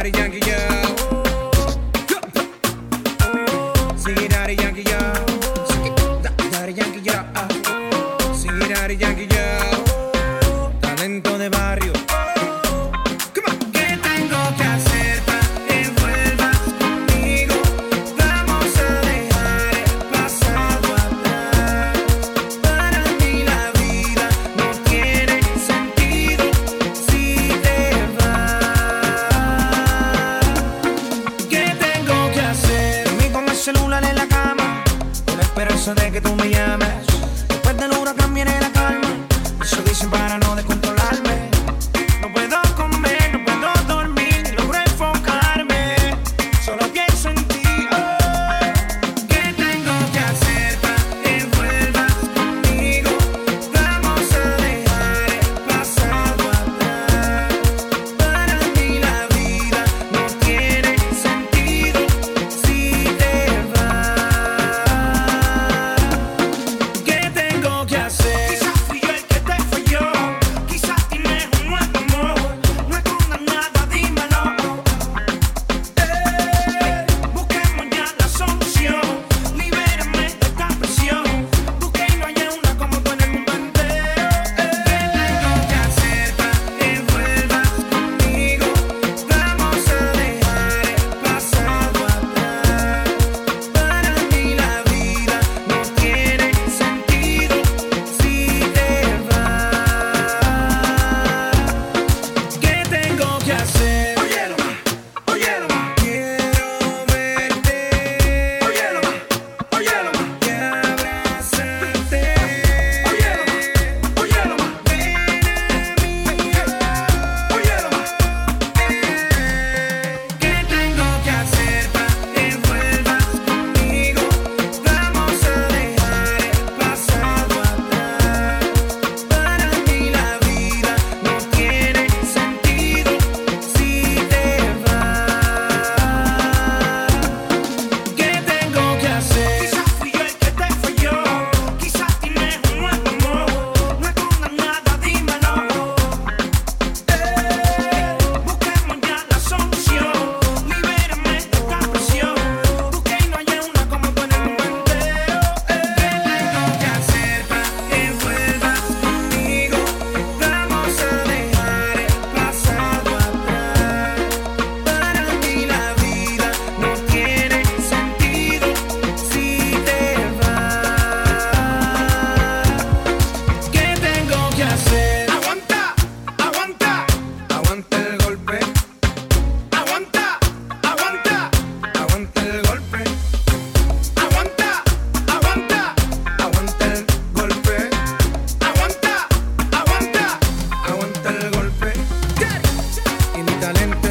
out Yankee, yeah. See it out of Yankee, soné que tú me llamas. talento.